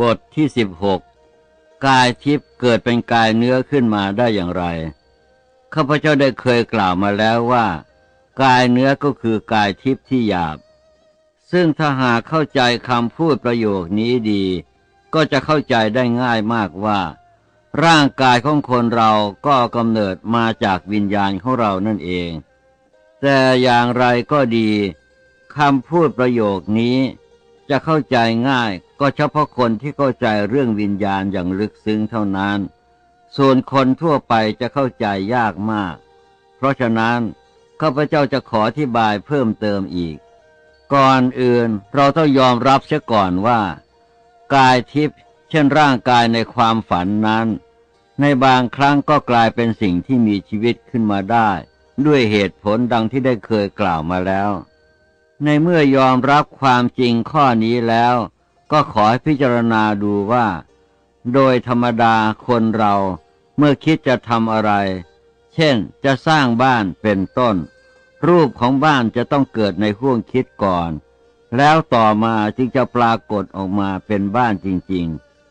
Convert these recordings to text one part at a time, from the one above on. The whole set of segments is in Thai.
บทที่สิบหกกายทิพย์เกิดเป็นกายเนื้อขึ้นมาได้อย่างไร ข้าพเจ้าได้เคยกล่าวมาแล้วว่า กายเนื้อก็คือกายทิพย์ที่หยาบ ซึ่งถ้าหากเข้าใจคำพูดประโยคนี้ดี ก็จะเข้าใจได้ง่ายมากว่า ร่างกายของคนเราก็กำเนิดมาจากวิญญาณของเรานั่นเอง แต่อย่างไรก็ดีคำพูดประโยคนี้ จะเข้าใจง่ายก็เฉพาะคนที่เข้าใจเรื่องวิญญาณอย่างลึกซึ้งเท่านั้น ส่วนคนทั่วไปจะเข้าใจยากมาก เพราะฉะนั้นข้าพเจ้าจะขออธิบายเพิ่มเติมอีก ก่อนอื่นเราต้องยอมรับเสียก่อนว่า กายทิพย์เช่นร่างกายในความฝันนั้น ในบางครั้งก็กลายเป็นสิ่งที่มีชีวิตขึ้นมาได้ ด้วยเหตุผลดังที่ได้เคยกล่าวมาแล้ว ในเมื่อยอมรับความจริงข้อนี้แล้ว ก็ขอให้พิจารณาดูว่า โดยธรรมดาคนเราเมื่อคิดจะทำอะไร เช่นจะสร้างบ้านเป็นต้น รูปของบ้านจะต้องเกิดในห่วงคิดก่อน แล้วต่อมาจึงจะปรากฏออกมาเป็นบ้านจริง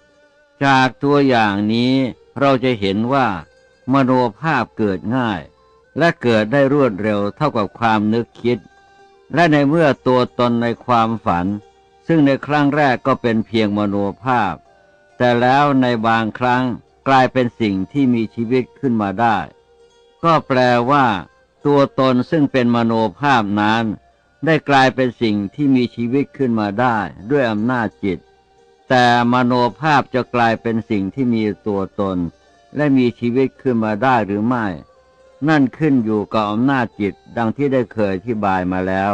ๆ จากตัวอย่างนี้เราจะเห็นว่า มโนภาพเกิดง่าย และเกิดได้รวดเร็วเท่ากับความนึกคิด และในเมื่อตัวตนในความฝัน ซึ่งในครั้งแรกก็เป็นเพียงมโนภาพ แต่แล้วในบางครั้งกลายเป็นสิ่งที่มีชีวิตขึ้นมาได้ ก็แปลว่า ตัวตนซึ่งเป็นมโนภาพนั้น ได้กลายเป็นสิ่งที่มีชีวิตขึ้นมาได้ด้วยอำนาจจิต แต่มโนภาพจะกลายเป็นสิ่งที่มีตัวตน และมีชีวิตขึ้นมาได้หรือไม่ นั่นขึ้นอยู่กับอำนาจจิตดังที่ได้เคยอธิบายมาแล้ว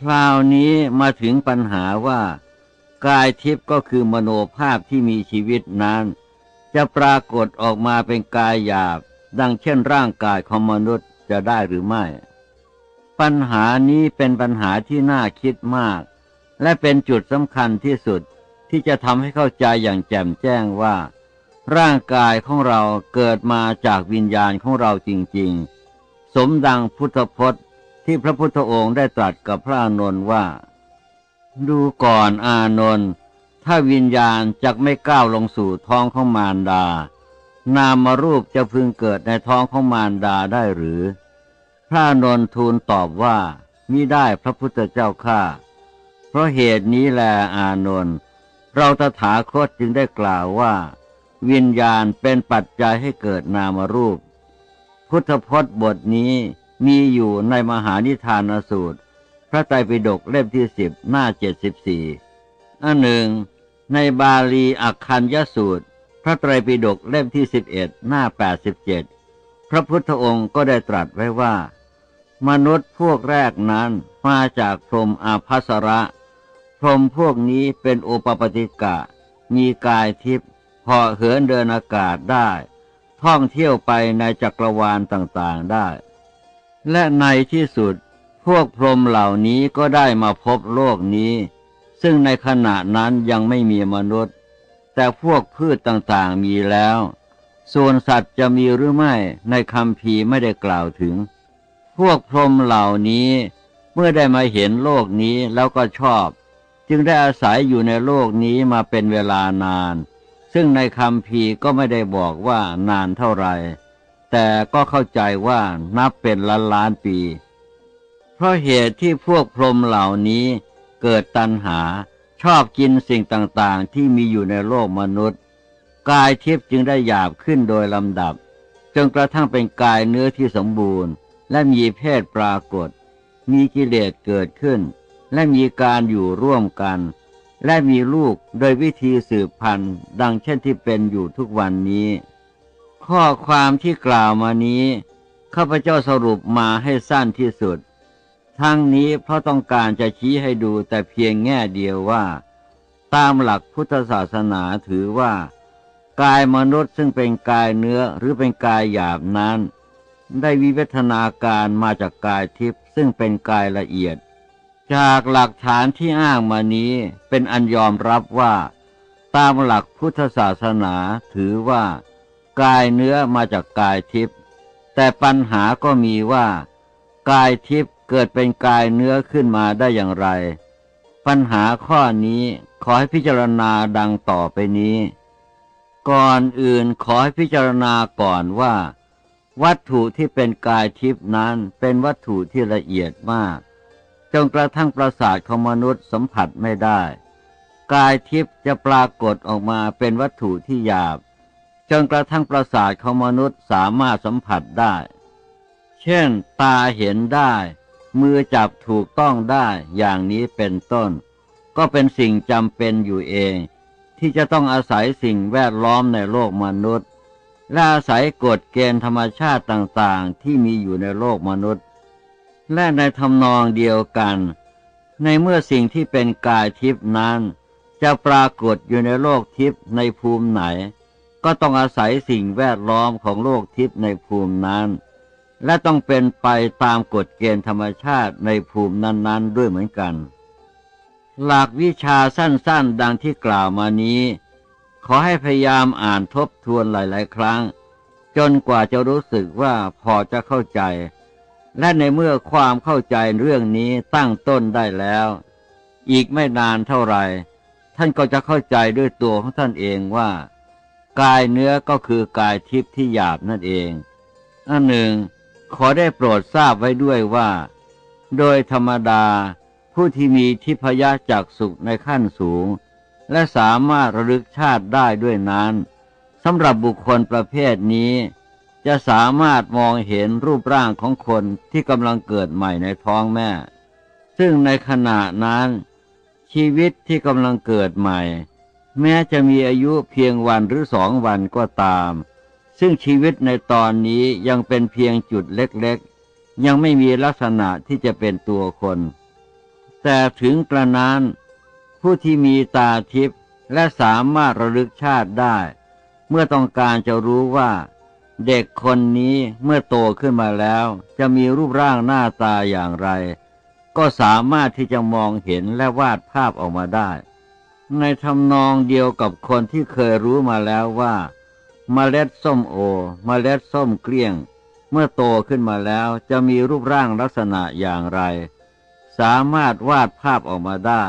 คราวนี้มาถึงปัญหาว่า กายทิพย์ก็คือมโนภาพที่มีชีวิตนั้น จะปรากฏออกมาเป็นกายหยาบ ดังเช่นร่างกายของมนุษย์จะได้หรือไม่ ปัญหานี้เป็นปัญหาที่น่าคิดมาก และเป็นจุดสำคัญที่สุดที่จะทำให้เข้าใจอย่างแจ่มแจ้งว่า ร่างกายของเราเกิดมาจากวิญญาณของเราจริง ๆ สมดังพุทธพจน์ที่พระพุทธองค์ได้ตรัสกับพระอานนท์ว่า ดูก่อนอานนท์ถ้าวิญญาณจะไม่ก้าวลงสู่ท้องของมารดา นามรูปจะพึงเกิดในท้องของมารดาได้หรือ พระนนทูลตอบว่ามิได้พระพุทธเจ้าข้าเพราะเหตุนี้แลอานนท์เราตถาคตจึงได้กล่าวว่า วิญญาณเป็นปัจจัยให้เกิดนามรูป พุทธพจน์บทนี้มีอยู่ในมหานิทานสูตร พระไตรปิฎกเล่มที่สิบหน้าเจ็ดสิบสี่อันหนึ่ง ในบาลีอักคัญยสูตร พระไตรปิฎกเล่มที่สิบเอ็ดหน้าแปดสิบเจ็ดพระพุทธองค์ก็ได้ตรัสไว้ว่า มนุษย์พวกแรกนั้นมาจากพรหมอาภัสระ พรหมพวกนี้เป็นโอปปติกะ มีกายทิพย์ พาะเหินเดินอากาศได้ ท่องเที่ยวไปในจักรวาลต่างๆได้ และในที่สุดพวกพรหมเหล่านี้ก็ได้มาพบโลกนี้ ซึ่งในขณะนั้นยังไม่มีมนุษย์ แต่พวกพืชต่างๆมีแล้ว ส่วนสัตว์จะมีหรือไม่ในคำพีไม่ได้กล่าวถึง พวกพรหมเหล่านี้เมื่อได้มาเห็นโลกนี้แล้วก็ชอบ จึงได้อาศัยอยู่ในโลกนี้มาเป็นเวลานาน ซึ่งในคำพีก็ไม่ได้บอกว่านานเท่าไร แต่ก็เข้าใจว่านับเป็นล้านล้านปี เพราะเหตุที่พวกพรหมเหล่านี้เกิดตัณหาชอบกินสิ่งต่างๆ ที่มีอยู่ในโลกมนุษย์ กายทิพย์จึงได้หยาบขึ้นโดยลำดับ จนกระทั่งเป็นกายเนื้อที่สมบูรณ์ และมีเพศปรากฏ มีกิเลสเกิดขึ้น และมีการอยู่ร่วมกัน และมีลูกโดยวิธีสืบพันธุ์ดังเช่นที่เป็นอยู่ทุกวันนี้ ข้อความที่กล่าวมานี้ข้าพเจ้าสรุปมาให้สั้นที่สุด ทั้งนี้เพราะต้องการจะชี้ให้ดูแต่เพียงแง่เดียวว่า ตามหลักพุทธศาสนาถือว่า กายมนุษย์ซึ่งเป็นกายเนื้อหรือเป็นกายหยาบนั้น ได้วิวัฒนาการมาจากกายทิพย์ซึ่งเป็นกายละเอียด จากหลักฐานที่อ้างมานี้เป็นอันยอมรับว่า ตามหลักพุทธศาสนาถือว่า กายเนื้อมาจากกายทิพย์แต่ปัญหาก็มีว่า กายทิพย์เกิดเป็นกายเนื้อขึ้นมาได้อย่างไร ปัญหาข้อนี้ขอให้พิจารณาดังต่อไปนี้ ก่อนอื่นขอให้พิจารณาก่อนว่า วัตถุที่เป็นกายทิพย์นั้นเป็นวัตถุที่ละเอียดมาก จนกระทั่งประสาทของมนุษย์สัมผัสไม่ได้ กายทิพย์จะปรากฏออกมาเป็นวัตถุที่หยาบ จนกระทั่งประสาทของมนุษย์สามารถสัมผัสได้ เช่น ตาเห็นได้ มือจับถูกต้องได้อย่างนี้เป็นต้น ก็เป็นสิ่งจำเป็นอยู่เอง ที่จะต้องอาศัยสิ่งแวดล้อมในโลกมนุษย์และอาศัยกฎเกณฑ์ธรรมชาติต่างๆ ที่มีอยู่ในโลกมนุษย์ และในทำนองเดียวกัน ในเมื่อสิ่งที่เป็นกายทิพนั้น จะปรากฏอยู่ในโลกทิพในภูมิไหน ก็ต้องอาศัยสิ่งแวดล้อมของโลกทิพย์ในภูมินั้น และต้องเป็นไปตามกฎเกณฑ์ธรรมชาติในภูมินั้นๆ ด้วยเหมือนกัน หลักวิชาสั้นๆ ดังที่กล่าวมานี้ ขอให้พยายามอ่านทบทวนหลาย ๆ ครั้ง จนกว่าจะรู้สึกว่าพอจะเข้าใจ และในเมื่อความเข้าใจเรื่องนี้ตั้งต้นได้แล้ว อีกไม่นานเท่าไหร่ ท่านก็จะเข้าใจด้วยตัวของท่านเองว่า กายเนื้อก็คือกายทิพย์ที่หยาบนั่นเองอันหนึ่ง ขอได้โปรดทราบไว้ด้วยว่า โดยธรรมดา ผู้ที่มีทิพยจักสุขในขั้นสูง และสามารถระลึกชาติได้ด้วยนั้นสำหรับบุคคลประเภทนี้ จะสามารถมองเห็นรูปร่างของคนที่กำลังเกิดใหม่ในท้องแม่ ซึ่งในขณะนั้น ชีวิตที่กำลังเกิดใหม่ แม้จะมีอายุเพียงวันหรือสองวันก็ตาม ซึ่งชีวิตในตอนนี้ยังเป็นเพียงจุดเล็กๆ ยังไม่มีลักษณะที่จะเป็นตัวคน แต่ถึงกระนั้นผู้ที่มีตาทิพย์และสามารถระลึกชาติได้ เมื่อต้องการจะรู้ว่า เด็กคนนี้เมื่อโตขึ้นมาแล้ว จะมีรูปร่างหน้าตาอย่างไร ก็สามารถที่จะมองเห็นและวาดภาพออกมาได้ ในทำนองเดียวกับคนที่เคยรู้มาแล้วว่าเมล็ดส้มโอเมล็ดส้มเกลี้ยง เมื่อโตขึ้นมาแล้วจะมีรูปร่างลักษณะอย่างไร สามารถวาดภาพออกมาได้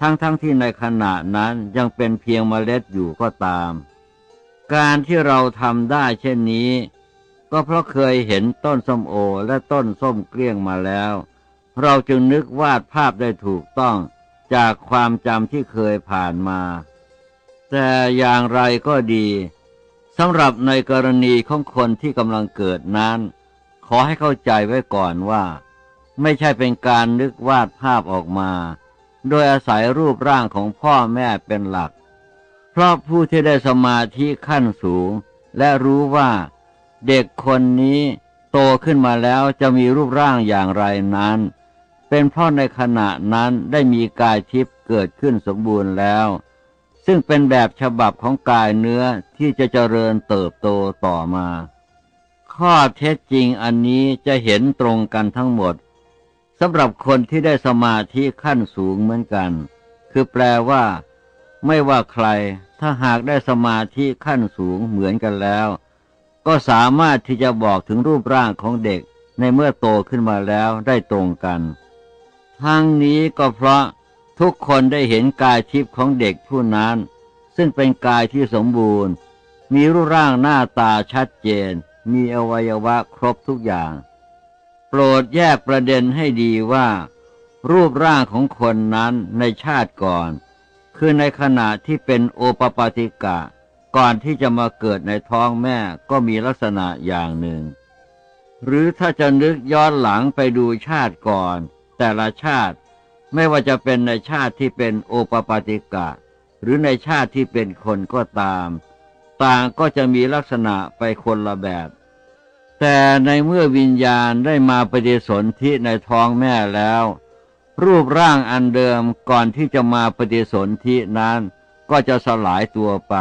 ทั้งๆทที่ในขณะนั้นยังเป็นเพียงเมล็ดอยู่ก็ตาม การที่เราทำได้เช่นนี้ ก็เพราะเคยเห็นต้นส้มโอและต้นส้มเกลี้ยงมาแล้ว เราจึงนึกวาดภาพได้ถูกต้องจากความจำที่เคยผ่านมา แต่อย่างไรก็ดีสำหรับในกรณีของคนที่กำลังเกิดนั้น ขอให้เข้าใจไว้ก่อนว่า ไม่ใช่เป็นการนึกวาดภาพออกมา โดยอาศัยรูปร่างของพ่อแม่เป็นหลัก พราะผู้ที่ได้สมาธิขั้นสูง และรู้ว่าเด็กคนนี้โตขึ้นมาแล้วจะมีรูปร่างอย่างไรนั้น เป็นเพราะในขณะนั้นได้มีกายทิพย์เกิดขึ้นสมบูรณ์แล้ว ซึ่งเป็นแบบฉบับของกายเนื้อที่จะเจริญเติบโตต่อมา ข้อเท็จจริงอันนี้จะเห็นตรงกันทั้งหมดสำหรับคนที่ได้สมาธิขั้นสูงเหมือนกัน คือแปลว่า ไม่ว่าใคร ถ้าหากได้สมาธิขั้นสูงเหมือนกันแล้ว ก็สามารถที่จะบอกถึงรูปร่างของเด็กในเมื่อโตขึ้นมาแล้วได้ตรงกัน ทั้งนี้ก็เพราะทุกคนได้เห็นกายทิพย์ของเด็กผู้นั้น ซึ่งเป็นกายที่สมบูรณ์ มีรูปร่างหน้าตาชัดเจน มีอวัยวะครบทุกอย่าง โปรดแยกประเด็นให้ดีว่า รูปร่างของคนนั้นในชาติก่อน คือในขณะที่เป็นโอปปาติกะ ก่อนที่จะมาเกิดในท้องแม่ก็มีลักษณะอย่างหนึ่ง หรือถ้าจะนึกย้อนหลังไปดูชาติก่อน แต่ละชาติไม่ว่าจะเป็นในชาติที่เป็นโอปปาติกะ หรือในชาติที่เป็นคนก็ตาม ต่างก็จะมีลักษณะไปคนละแบบ แต่ในเมื่อวิญญาณได้มาปฏิสนธิในท้องแม่แล้ว รูปร่างอันเดิมก่อนที่จะมาปฏิสนธินั้นก็จะสลายตัวไป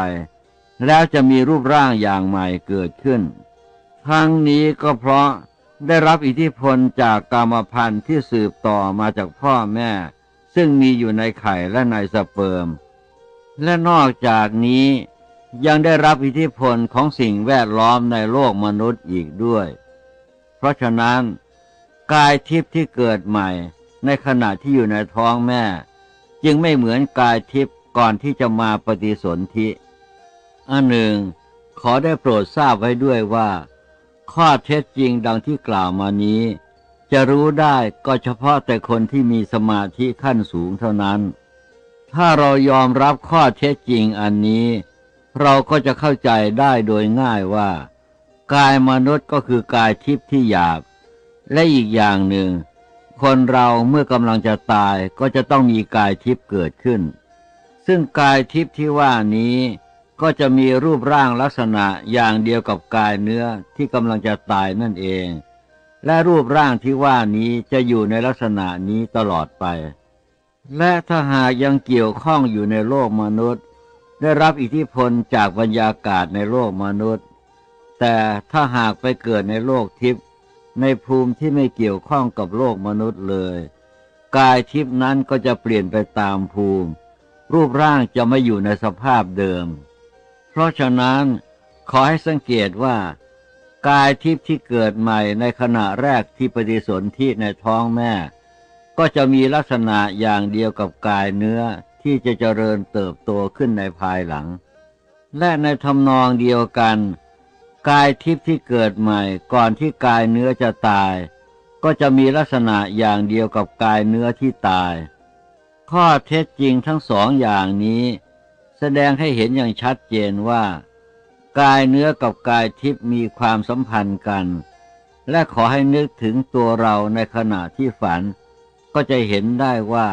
แล้วจะมีรูปร่างอย่างใหม่เกิดขึ้น ทั้งนี้ก็เพราะได้รับอิทธิพลจากกรรมพันธุ์ที่สืบต่อมาจากพ่อแม่ ซึ่งมีอยู่ในไข่และในสเปิร์ม และนอกจากนี้ยังได้รับอิทธิพลของสิ่งแวดล้อมในโลกมนุษย์อีกด้วย เพราะฉะนั้น กายทิพย์ที่เกิดใหม่ ในขณะที่อยู่ในท้องแม่ จึงไม่เหมือนกายทิพย์ก่อนที่จะมาปฏิสนธิอันหนึ่ง ขอได้โปรดทราบไว้ด้วยว่า ข้อเท็จจริงดังที่กล่าวมานี้ จะรู้ได้ก็เฉพาะแต่คนที่มีสมาธิขั้นสูงเท่านั้น ถ้าเรายอมรับข้อเท็จจริงอันนี้ เราก็จะเข้าใจได้โดยง่ายว่า กายมนุษย์ก็คือกายทิพย์ที่หยาบ และอีกอย่างหนึ่ง คนเราเมื่อกำลังจะตายก็จะต้องมีกายทิพย์เกิดขึ้น ซึ่งกายทิพย์ที่ว่านี้ก็จะมีรูปร่างลักษณะอย่างเดียวกับกายเนื้อที่กำลังจะตายนั่นเอง และรูปร่างที่ว่านี้จะอยู่ในลักษณะนี้ตลอดไป และถ้าหากยังเกี่ยวข้องอยู่ในโลกมนุษย์ ได้รับอิทธิพลจากบรรยากาศในโลกมนุษย์ แต่ถ้าหากไปเกิดในโลกทิพย์ ในภูมิที่ไม่เกี่ยวข้องกับโลกมนุษย์เลย กายทิพนั้นก็จะเปลี่ยนไปตามภูมิ รูปร่างจะไม่อยู่ในสภาพเดิม เพราะฉะนั้นขอให้สังเกตว่า กายทิพย์ที่เกิดใหม่ในขณะแรกที่ปฏิสนธิในท้องแม่ ก็จะมีลักษณะอย่างเดียวกับกายเนื้อที่จะเจริญเติบโตขึ้นในภายหลัง และในทำนองเดียวกัน กายทิพย์ที่เกิดใหม่ก่อนที่กายเนื้อจะตาย ก็จะมีลักษณะอย่างเดียวกับกายเนื้อที่ตาย ข้อเท็จจริงทั้งสองอย่างนี้ แสดงให้เห็นอย่างชัดเจนว่า กายเนื้อกับกายทิพย์มีความสัมพันธ์กัน และขอให้นึกถึงตัวเราในขณะที่ฝัน ก็จะเห็นได้ว่า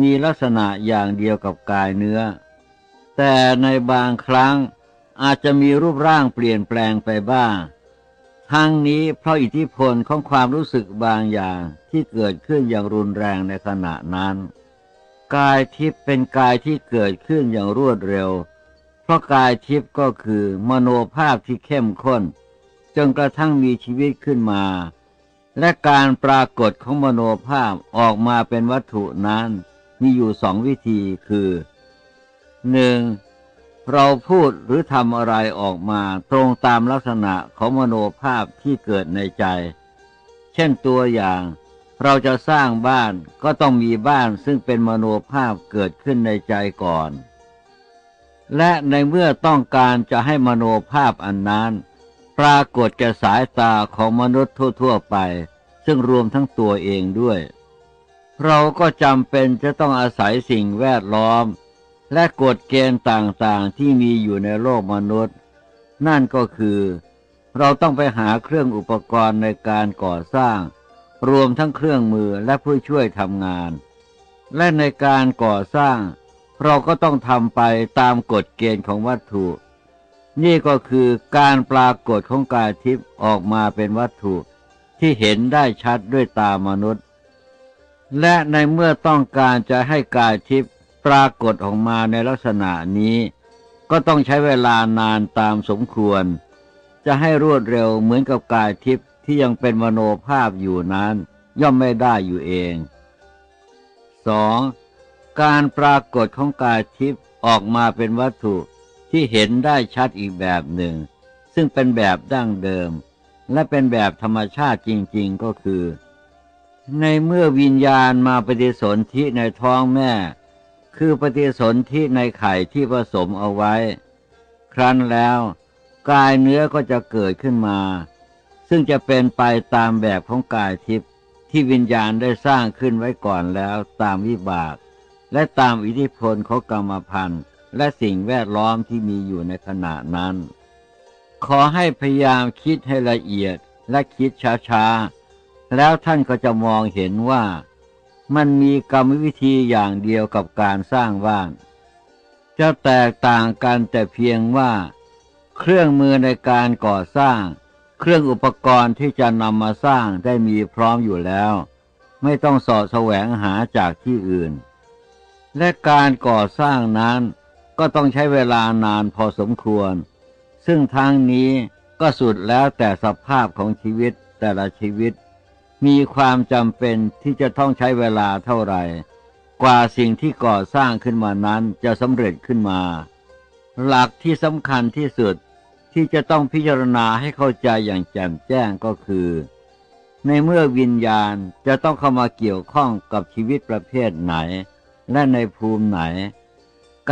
มีลักษณะอย่างเดียวกับกายเนื้อ แต่ในบางครั้ง อาจจะมีรูปร่างเปลี่ยนแปลงไปบ้าง ทั้งนี้เพราะอิทธิพลของความรู้สึกบางอย่างที่เกิดขึ้นอย่างรุนแรงในขณะนั้น กายทิพย์เป็นกายที่เกิดขึ้นอย่างรวดเร็ว เพราะกายทิพย์ก็คือมโนภาพที่เข้มข้น จนกระทั่งมีชีวิตขึ้นมา และการปรากฏของมโนภาพออกมาเป็นวัตถุนั้น มีอยู่สองวิธีคือหนึ่ง เราพูดหรือทำอะไรออกมาตรงตามลักษณะของมโนภาพที่เกิดในใจ เช่นตัวอย่าง เราจะสร้างบ้านก็ต้องมีบ้านซึ่งเป็นมโนภาพเกิดขึ้นในใจก่อน และในเมื่อต้องการจะให้มโนภาพอันนั้น ปรากฏแก่สายตาของมนุษย์ทั่ว ๆ ไป ซึ่งรวมทั้งตัวเองด้วย เราก็จำเป็นจะต้องอาศัยสิ่งแวดล้อม และกฎเกณฑ์ต่างๆที่มีอยู่ในโลกมนุษย์ นั่นก็คือ เราต้องไปหาเครื่องอุปกรณ์ในการก่อสร้าง รวมทั้งเครื่องมือและผู้ช่วยทำงาน และในการก่อสร้าง เราก็ต้องทำไปตามกฎเกณฑ์ของวัตถุ นี่ก็คือการปรากฏของกายทิพย์ออกมาเป็นวัตถุที่เห็นได้ชัดด้วยตามนุษย์ และในเมื่อต้องการจะให้กายทิพย์ ปรากฏออกมาในลักษณะนี้ ก็ต้องใช้เวลานานตามสมควร จะให้รวดเร็วเหมือนกับกายทิพย์ที่ยังเป็นมโนภาพอยู่นั้น ย่อมไม่ได้อยู่เอง 2. การปรากฏของกายทิพย์ออกมาเป็นวัตถุที่เห็นได้ชัดอีกแบบหนึ่ง ซึ่งเป็นแบบดั้งเดิม และเป็นแบบธรรมชาติจริง ๆก็คือ ในเมื่อวิญญาณมาปฏิสนธิในท้องแม่ คือปฏิสนธิในไข่ที่ผสมเอาไว้ ครั้นแล้วกายเนื้อก็จะเกิดขึ้นมา ซึ่งจะเป็นไปตามแบบของกายทิพย์ที่วิญญาณได้สร้างขึ้นไว้ก่อนแล้วตามวิบาก และตามอิทธิพลของกรรมพันธ์และสิ่งแวดล้อมที่มีอยู่ในขณะนั้น ขอให้พยายามคิดให้ละเอียดและคิดช้าๆ แล้วท่านก็จะมองเห็นว่า มันมีกรรมวิธีอย่างเดียวกับการสร้างบ้าน จะแตกต่างกันแต่เพียงว่า เครื่องมือในการก่อสร้าง เครื่องอุปกรณ์ที่จะนำมาสร้างได้มีพร้อมอยู่แล้ว ไม่ต้องสอดแสวงหาจากที่อื่น และการก่อสร้างนั้นก็ต้องใช้เวลานานพอสมควร ซึ่งทางนี้ก็สุดแล้วแต่สภาพของชีวิตแต่ละชีวิต มีความจำเป็นที่จะต้องใช้เวลาเท่าไหร่ กว่าสิ่งที่ก่อสร้างขึ้นมานั้นจะสำเร็จขึ้นมา หลักที่สำคัญที่สุดที่จะต้องพิจารณาให้เข้าใจอย่างแจ่มแจ้งก็คือ ในเมื่อวิญญาณจะต้องเข้ามาเกี่ยวข้องกับชีวิตประเภทไหน และในภูมิไหน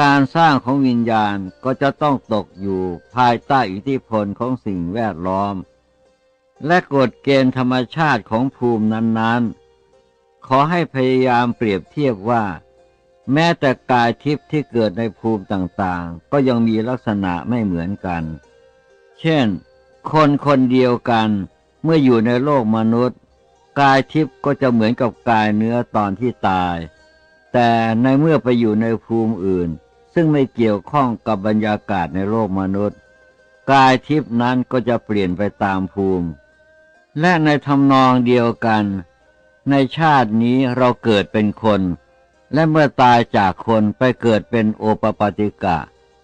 การสร้างของวิญญาณก็จะต้องตกอยู่ภายใต้อิทธิพลของสิ่งแวดล้อม และกฎเกณฑ์ธรรมชาติของภูมินั้นๆ ขอให้พยายามเปรียบเทียบว่า แม้แต่กายทิพย์ที่เกิดในภูมิต่างๆ ก็ยังมีลักษณะไม่เหมือนกัน เช่น คนคนเดียวกันเมื่ออยู่ในโลกมนุษย์ กายทิพย์ก็จะเหมือนกับกายเนื้อตอนที่ตาย แต่ในเมื่อไปอยู่ในภูมิอื่น ซึ่งไม่เกี่ยวข้องกับบรรยากาศในโลกมนุษย์ กายทิพย์นั้นก็จะเปลี่ยนไปตามภูมิ และในทำนองเดียวกัน ในชาตินี้เราเกิดเป็นคน และเมื่อตายจากคนไปเกิดเป็นโอปปาติกะ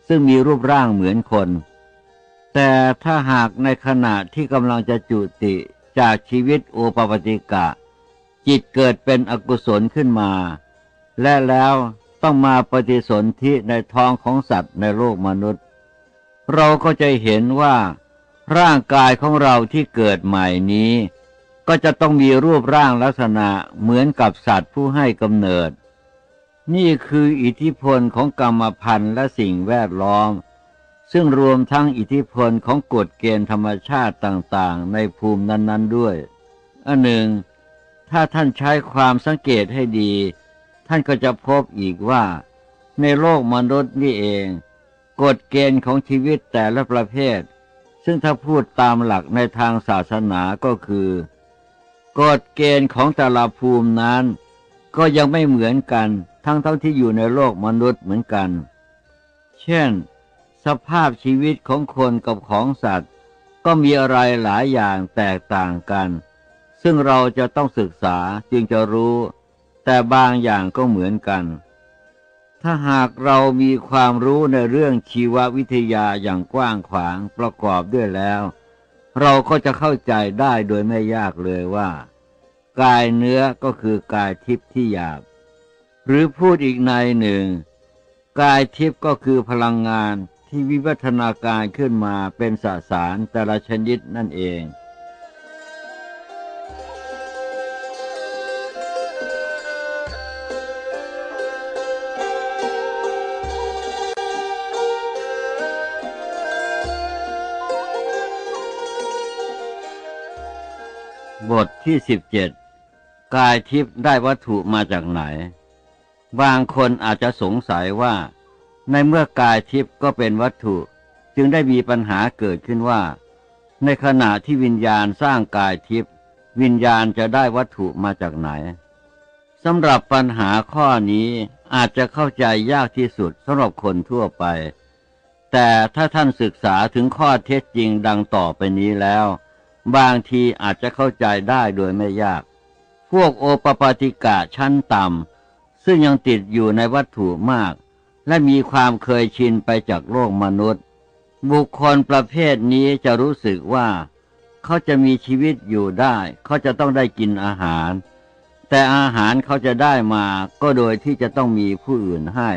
ซึ่งมีรูปร่างเหมือนคน แต่ถ้าหากในขณะที่กำลังจะจุติจากชีวิตโอปปาติกะ จิตเกิดเป็นอกุศลขึ้นมา และแล้วต้องมาปฏิสนธิในท้องของสัตว์ในโลกมนุษย์ เราก็จะเห็นว่า ร่างกายของเราที่เกิดใหม่นี้ ก็จะต้องมีรูปร่างลักษณะเหมือนกับสัตว์ผู้ให้กำเนิด นี่คืออิทธิพลของกรรมพันธ์และสิ่งแวดล้อม ซึ่งรวมทั้งอิทธิพลของกฎเกณฑ์ธรรมชาติต่างๆ ในภูมินั้น ๆด้วย อันหนึ่ง ถ้าท่านใช้ความสังเกตให้ดี ท่านก็จะพบอีกว่า ในโลกมนุษย์นี่เอง กฎเกณฑ์ของชีวิตแต่ละประเภท ซึ่งถ้าพูดตามหลักในทางศาสนาก็คือกฎเกณฑ์ของแต่ละภูมินั้น ก็ยังไม่เหมือนกันทั้งๆทที่อยู่ในโลกมนุษย์เหมือนกัน เช่น สภาพชีวิตของคนกับของสัตว์ ก็มีอะไรหลายอย่างแตกต่างกัน ซึ่งเราจะต้องศึกษาจึงจะรู้ แต่บางอย่างก็เหมือนกัน ถ้าหากเรามีความรู้ในเรื่องชีววิทยาอย่างกว้างขวางประกอบด้วยแล้ว เราก็จะเข้าใจได้โดยไม่ยากเลยว่า กายเนื้อก็คือกายทิพย์ที่หยาบ หรือพูดอีกในหนึ่ง กายทิพย์ก็คือพลังงานที่วิวัฒนาการขึ้นมาเป็นสสารแต่ละชนิดนั่นเอง บทที่สิบเจ็ดกายทิพย์ได้วัตถุมาจากไหน บางคนอาจจะสงสัยว่า ในเมื่อกายทิพย์ก็เป็นวัตถุ จึงได้มีปัญหาเกิดขึ้นว่า ในขณะที่วิญญาณสร้างกายทิพย์วิญญาณจะได้วัตถุมาจากไหนสำหรับปัญหาข้อนี้อาจจะเข้าใจยากที่สุดสำหรับคนทั่วไป แต่ถ้าท่านศึกษาถึงข้อเท็จจริงดังต่อไปนี้แล้ว บางทีอาจจะเข้าใจได้โดยไม่ยาก พวกโอปปาติกะชั้นต่ำ ซึ่งยังติดอยู่ในวัตถุมาก และมีความเคยชินไปจากโลกมนุษย์ บุคคลประเภทนี้จะรู้สึกว่า เขาจะมีชีวิตอยู่ได้ เขาจะต้องได้กินอาหาร แต่อาหารเขาจะได้มาก็โดยที่จะต้องมีผู้อื่นให้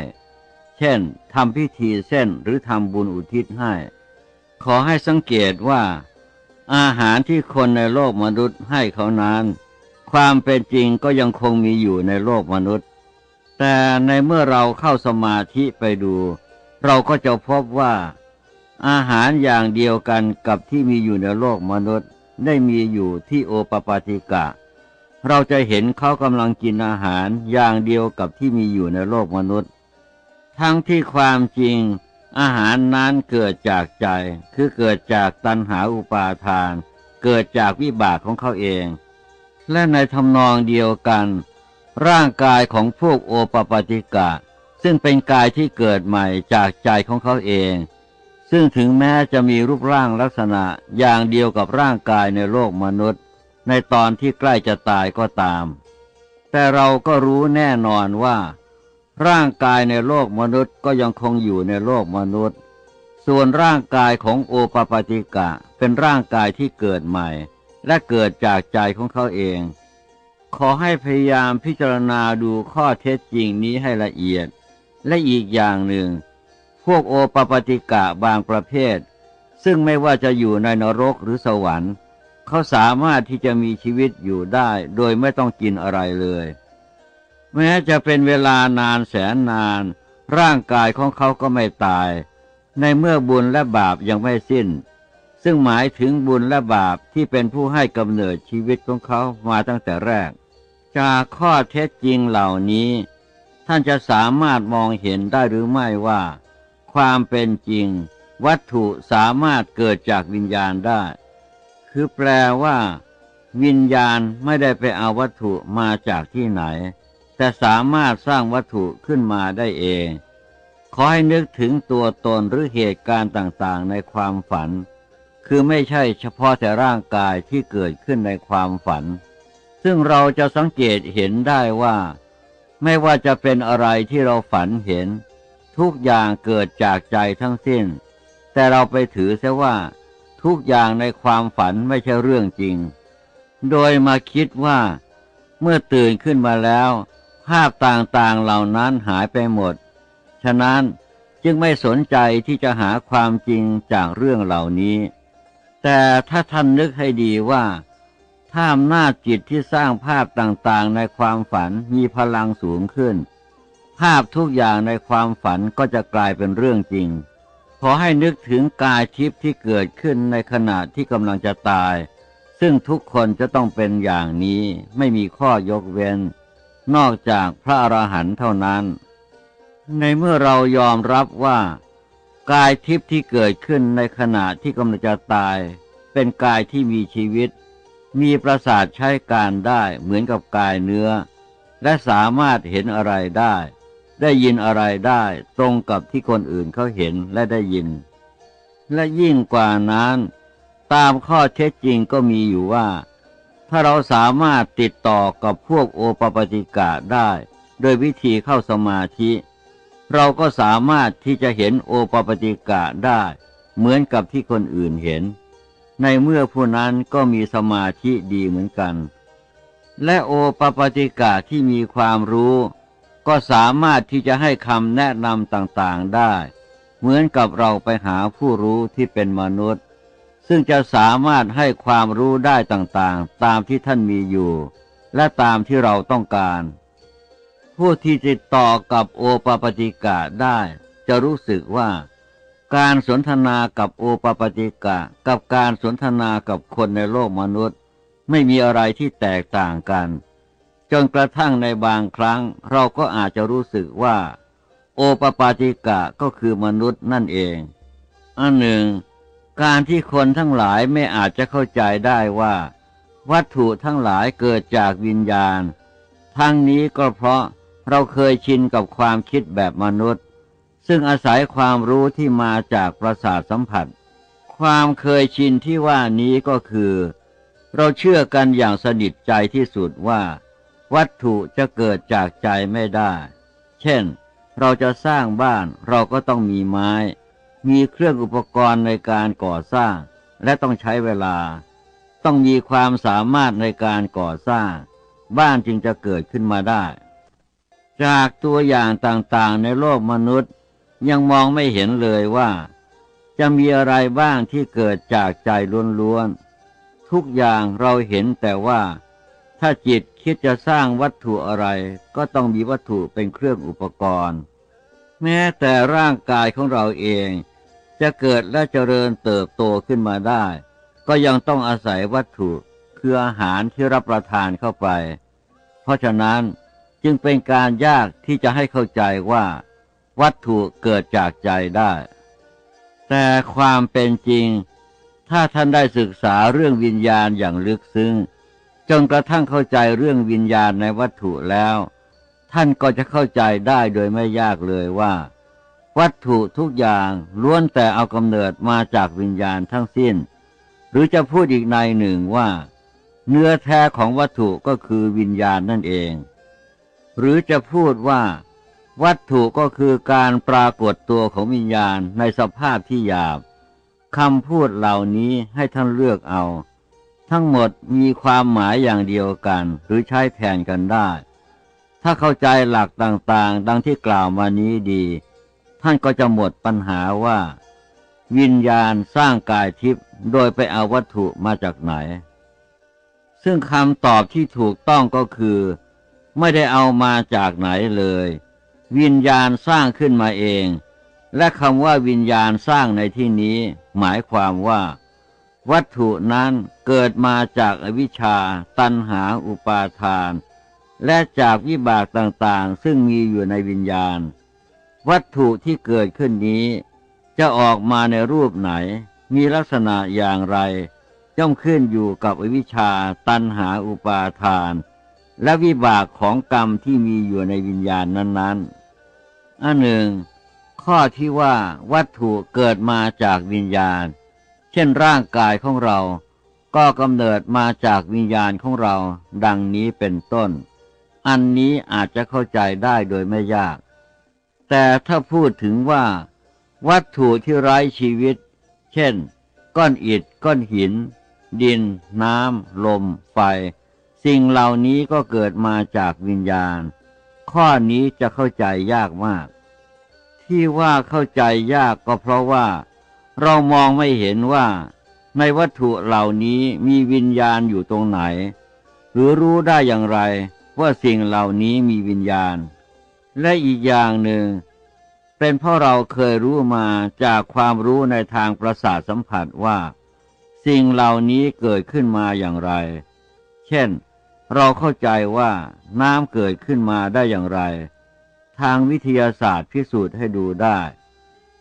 เช่นทำพิธีเส้นหรือทำบุญอุทิศให้ ขอให้สังเกตว่า อาหารที่คนในโลกมนุษย์ให้เขานั้น ความเป็นจริงก็ยังคงมีอยู่ในโลกมนุษย์ แต่ในเมื่อเราเข้าสมาธิไปดู เราก็จะพบว่า อาหารอย่างเดียวกันกับที่มีอยู่ในโลกมนุษย์ ได้มีอยู่ที่โอปปาติกะ เราจะเห็นเขากำลังกินอาหารอย่างเดียวกับที่มีอยู่ในโลกมนุษย์ ทั้งที่ความจริง อาหารนั้นเกิดจากใจ คือเกิดจากตัณหาอุปาทาน เกิดจากวิบากของเขาเอง และในทำนองเดียวกัน ร่างกายของพวกโอปปาติกะ ซึ่งเป็นกายที่เกิดใหม่จากใจของเขาเอง ซึ่งถึงแม้จะมีรูปร่างลักษณะอย่างเดียวกับร่างกายในโลกมนุษย์ ในตอนที่ใกล้จะตายก็ตาม แต่เราก็รู้แน่นอนว่า ร่างกายในโลกมนุษย์ก็ยังคงอยู่ในโลกมนุษย์ ส่วนร่างกายของโอปปาติกะเป็นร่างกายที่เกิดใหม่ และเกิดจากใจของเขาเอง ขอให้พยายามพิจารณาดูข้อเท็จจริงนี้ให้ละเอียด และอีกอย่างหนึ่ง พวกโอปปติกะบางประเภท ซึ่งไม่ว่าจะอยู่ในนรกหรือสวรรค์ เขาสามารถที่จะมีชีวิตอยู่ได้โดยไม่ต้องกินอะไรเลย แม้จะเป็นเวลานานแสนนาน ร่างกายของเขาก็ไม่ตาย ในเมื่อบุญและบาปยังไม่สิ้น ซึ่งหมายถึงบุญและบาปที่เป็นผู้ให้กำเนิดชีวิตของเขามาตั้งแต่แรก จากข้อเท็จจริงเหล่านี้ ท่านจะสามารถมองเห็นได้หรือไม่ว่า ความเป็นจริง วัตถุสามารถเกิดจากวิญญาณได้ คือแปลว่า วิญญาณไม่ได้ไปเอาวัตถุมาจากที่ไหน แต่สามารถสร้างวัตถุขึ้นมาได้เอง ขอให้นึกถึงตัวตนหรือเหตุการณ์ต่างๆในความฝัน คือไม่ใช่เฉพาะแต่ร่างกายที่เกิดขึ้นในความฝัน ซึ่งเราจะสังเกตเห็นได้ว่า ไม่ว่าจะเป็นอะไรที่เราฝันเห็น ทุกอย่างเกิดจากใจทั้งสิ้น แต่เราไปถือเสียว่า ทุกอย่างในความฝันไม่ใช่เรื่องจริง โดยมาคิดว่าเมื่อตื่นขึ้นมาแล้ว ภาพต่างๆเหล่านั้นหายไปหมด ฉะนั้นจึงไม่สนใจที่จะหาความจริงจากเรื่องเหล่านี้ แต่ถ้าท่านนึกให้ดีว่า ถ้าอำนาจจิตที่สร้างภาพต่างๆ ในความฝันมีพลังสูงขึ้น ภาพทุกอย่างในความฝันก็จะกลายเป็นเรื่องจริง ขอให้นึกถึงกายทิพย์ที่เกิดขึ้นในขณะที่กำลังจะตาย ซึ่งทุกคนจะต้องเป็นอย่างนี้ไม่มีข้อยกเว้น นอกจากพระอรหันต์เท่านั้น ในเมื่อเรายอมรับว่า กายทิพย์ที่เกิดขึ้นในขณะที่กำลังจะตาย เป็นกายที่มีชีวิต มีประสาทใช้การได้เหมือนกับกายเนื้อ และสามารถเห็นอะไรได้ ได้ยินอะไรได้ตรงกับที่คนอื่นเขาเห็นและได้ยิน และยิ่งกว่านั้น ตามข้อเท็จจริงก็มีอยู่ว่า ถ้าเราสามารถติดต่อกับพวกโอปปติกะได้ โดยวิธีเข้าสมาธิ เราก็สามารถที่จะเห็นโอปปติกะได้ เหมือนกับที่คนอื่นเห็น ในเมื่อผู้นั้นก็มีสมาธิดีเหมือนกัน และโอปปติกะที่มีความรู้ ก็สามารถที่จะให้คำแนะนำต่างๆได้ เหมือนกับเราไปหาผู้รู้ที่เป็นมนุษย์ ซึ่งจะสามารถให้ความรู้ได้ต่างๆ ตามที่ท่านมีอยู่ และตามที่เราต้องการ ผู้ที่ติดต่อกับโอปปติกะได้จะรู้สึกว่า การสนทนากับโอปปติกะ กับการสนทนากับคนในโลกมนุษย์ ไม่มีอะไรที่แตกต่างกัน จนกระทั่งในบางครั้งเราก็อาจจะรู้สึกว่า โอปปาติกะก็คือมนุษย์นั่นเองอันหนึ่ง การที่คนทั้งหลายไม่อาจจะเข้าใจได้ว่า วัตถุทั้งหลายเกิดจากวิญญาณ ทั้งนี้ก็เพราะเราเคยชินกับความคิดแบบมนุษย์ ซึ่งอาศัยความรู้ที่มาจากประสาทสัมผัส ความเคยชินที่ว่านี้ก็คือ เราเชื่อกันอย่างสนิทใจที่สุดว่า วัตถุจะเกิดจากใจไม่ได้ เช่น เราจะสร้างบ้านเราก็ต้องมีไม้ มีเครื่องอุปกรณ์ในการก่อสร้าง และต้องใช้เวลา ต้องมีความสามารถในการก่อสร้าง บ้านจึงจะเกิดขึ้นมาได้ จากตัวอย่างต่างๆในโลกมนุษย์ ยังมองไม่เห็นเลยว่า จะมีอะไรบ้างที่เกิดจากใจล้วนๆทุกอย่างเราเห็นแต่ว่า ถ้าจิตคิดจะสร้างวัตถุอะไร ก็ต้องมีวัตถุเป็นเครื่องอุปกรณ์ แม้แต่ร่างกายของเราเอง จะเกิดและเจริญเติบโตขึ้นมาได้ ก็ยังต้องอาศัยวัตถุคืออาหารที่รับประทานเข้าไป เพราะฉะนั้นจึงเป็นการยากที่จะให้เข้าใจว่า วัตถุเกิดจากใจได้ แต่ความเป็นจริง ถ้าท่านได้ศึกษาเรื่องวิญญาณอย่างลึกซึ้งจนกระทั่งเข้าใจเรื่องวิญญาณในวัตถุแล้ว ท่านก็จะเข้าใจได้โดยไม่ยากเลยว่า วัตถุทุกอย่างล้วนแต่เอากำเนิดมาจากวิญญาณทั้งสิ้น หรือจะพูดอีกในหนึ่งว่า เนื้อแท้ของวัตถุก็คือวิญญาณนั่นเอง หรือจะพูดว่า วัตถุก็คือการปรากฏตัวของวิญญาณในสภาพที่หยาบคำพูดเหล่านี้ให้ท่านเลือกเอา ทั้งหมดมีความหมายอย่างเดียวกันหรือใช้แทนกันได้ ถ้าเข้าใจหลักต่างๆ ดังที่กล่าวมานี้ดี ท่านก็จะหมดปัญหาว่า วิญญาณสร้างกายทิพย์โดยไปเอาวัตถุมาจากไหน ซึ่งคำตอบที่ถูกต้องก็คือ ไม่ได้เอามาจากไหนเลย วิญญาณสร้างขึ้นมาเอง และคำว่าวิญญาณสร้างในที่นี้ หมายความว่า วัตถุนั้นเกิดมาจากอวิชชา ตัณหาอุปาทาน และจากวิบากต่างๆ ซึ่งมีอยู่ในวิญญาณ วัตถุที่เกิดขึ้นนี้ จะออกมาในรูปไหน มีลักษณะอย่างไร ย่อมขึ้นอยู่กับอวิชชาตัณหาอุปาทาน และวิบากของกรรมที่มีอยู่ในวิญญาณนั้นๆอันหนึ่ง ข้อที่ว่าวัตถุเกิดมาจากวิญญาณ เช่นร่างกายของเรา ก็กำเนิดมาจากวิญญาณของเรา ดังนี้เป็นต้น อันนี้อาจจะเข้าใจได้โดยไม่ยาก แต่ถ้าพูดถึงว่า วัตถุที่ไร้ชีวิต เช่น ก้อนอิฐ ก้อนหิน ดิน น้ำ ลม ไฟ สิ่งเหล่านี้ก็เกิดมาจากวิญญาณ ข้อนี้จะเข้าใจยากมาก ที่ว่าเข้าใจยากก็เพราะว่า เรามองไม่เห็นว่า ในวัตถุเหล่านี้มีวิญญาณอยู่ตรงไหน หรือรู้ได้อย่างไรว่าสิ่งเหล่านี้มีวิญญาณ และอีกอย่างหนึ่ง เป็นเพราะเราเคยรู้มาจากความรู้ในทางประสาทสัมผัสว่า สิ่งเหล่านี้เกิดขึ้นมาอย่างไร เช่น เราเข้าใจว่าน้ำเกิดขึ้นมาได้อย่างไร ทางวิทยาศาสตร์พิสูจน์ให้ดูได้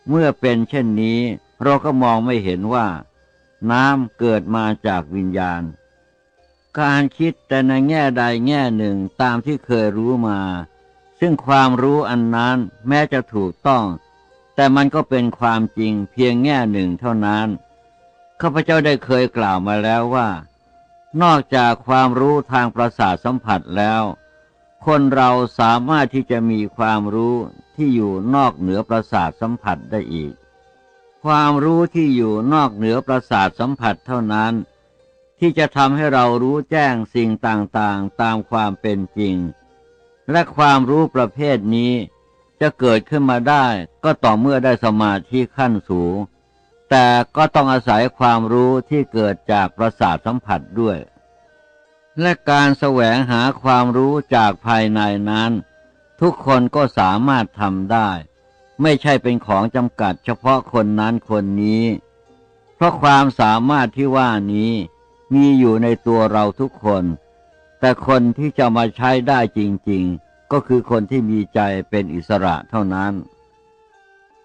เมื่อเป็นเช่นนี้เราก็มองไม่เห็นว่า น้ำเกิดมาจากวิญญาณ การคิดแต่ในแง่ใดแง่หนึ่งตามที่เคยรู้มา ซึ่งความรู้อันนั้นแม้จะถูกต้อง แต่มันก็เป็นความจริงเพียงแง่หนึ่งเท่านั้นข้าพเจ้าได้เคยกล่าวมาแล้วว่า นอกจากความรู้ทางประสาทสัมผัสแล้ว คนเราสามารถที่จะมีความรู้ที่อยู่นอกเหนือประสาทสัมผัสได้อีก ความรู้ที่อยู่นอกเหนือประสาทสัมผัสเท่านั้น ที่จะทำให้เรารู้แจ้งสิ่งต่างๆ ตามความเป็นจริง และความรู้ประเภทนี้จะเกิดขึ้นมาได้ก็ต่อเมื่อได้สมาธิขั้นสูง แต่ก็ต้องอาศัยความรู้ที่เกิดจากประสาทสัมผัสด้วย และการแสวงหาความรู้จากภายในนั้น ทุกคนก็สามารถทำได้ ไม่ใช่เป็นของจำกัดเฉพาะคนนั้นคนนี้ เพราะความสามารถที่ว่านี้มีอยู่ในตัวเราทุกคน แต่คนที่จะมาใช้ได้จริง ๆ ก็คือคนที่มีใจเป็นอิสระเท่านั้น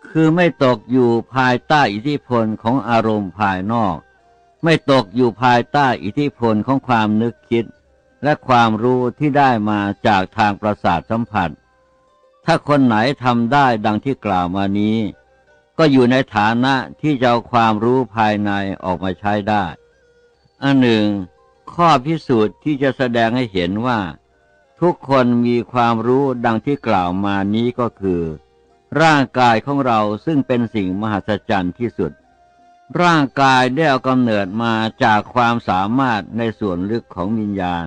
คือไม่ตกอยู่ภายใต้อิทธิพลของอารมณ์ภายนอก ไม่ตกอยู่ภายใต้อิทธิพลของความนึกคิด และความรู้ที่ได้มาจากทางประสาทสัมผัส ถ้าคนไหนทำได้ดังที่กล่าวมานี้ ก็อยู่ในฐานะที่จะเอาความรู้ภายในออกมาใช้ได้อันหนึ่ง ข้อพิสูจน์ที่จะแสดงให้เห็นว่า ทุกคนมีความรู้ดังที่กล่าวมานี้ก็คือ ร่างกายของเราซึ่งเป็นสิ่งมหัศจรรย์ที่สุด ร่างกายได้เอากำเนิดมาจากความสามารถในส่วนลึกของวิญญาณ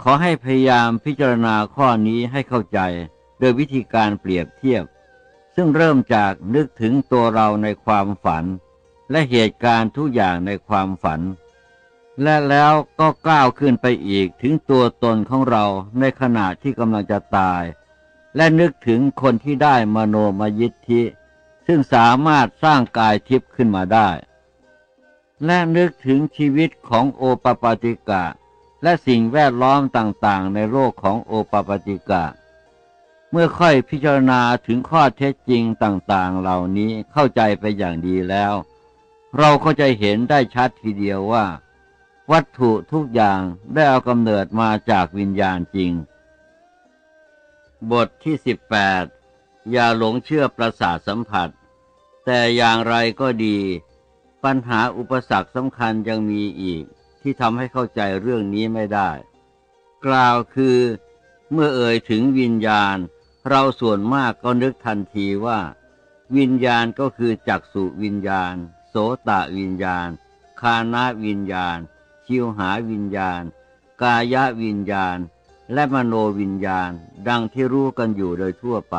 ขอให้พยายามพิจารณาข้อนี้ให้เข้าใจ โดยวิธีการเปรียบเทียบ ซึ่งเริ่มจากนึกถึงตัวเราในความฝัน และเหตุการณ์ทุกอย่างในความฝัน และแล้วก็ก้าวขึ้นไปอีกถึงตัวตนของเราในขณะที่กำลังจะตาย และนึกถึงคนที่ได้มโนมยิทธิ ซึ่งสามารถสร้างกายทิพย์ขึ้นมาได้ และนึกถึงชีวิตของโอปปาติกะ และสิ่งแวดล้อมต่างๆ ในโลกของโอปปาติกะ เมื่อค่อยพิจารณาถึงข้อเท็จจริงต่างๆ เหล่านี้เข้าใจไปอย่างดีแล้ว เราก็จะเห็นได้ชัดทีเดียวว่า วัตถุทุกอย่างได้เอากำเนิดมาจากวิญญาณจริง บทที่สิบแปดอย่าหลงเชื่อประสาทสัมผัส แต่อย่างไรก็ดี ปัญหาอุปสรรคสำคัญยังมีอีกที่ทำให้เข้าใจเรื่องนี้ไม่ได้ กล่าวคือ เมื่อเอ่ยถึงวิญญาณ เราส่วนมากก็นึกทันทีว่า วิญญาณก็คือจักสุวิญญาณ โสตะวิญญาณ คานาวิญญาณ ชิวหาวิญญาณ กายวิญญาณ และมโนวิญญาณ ดังที่รู้กันอยู่โดยทั่วไป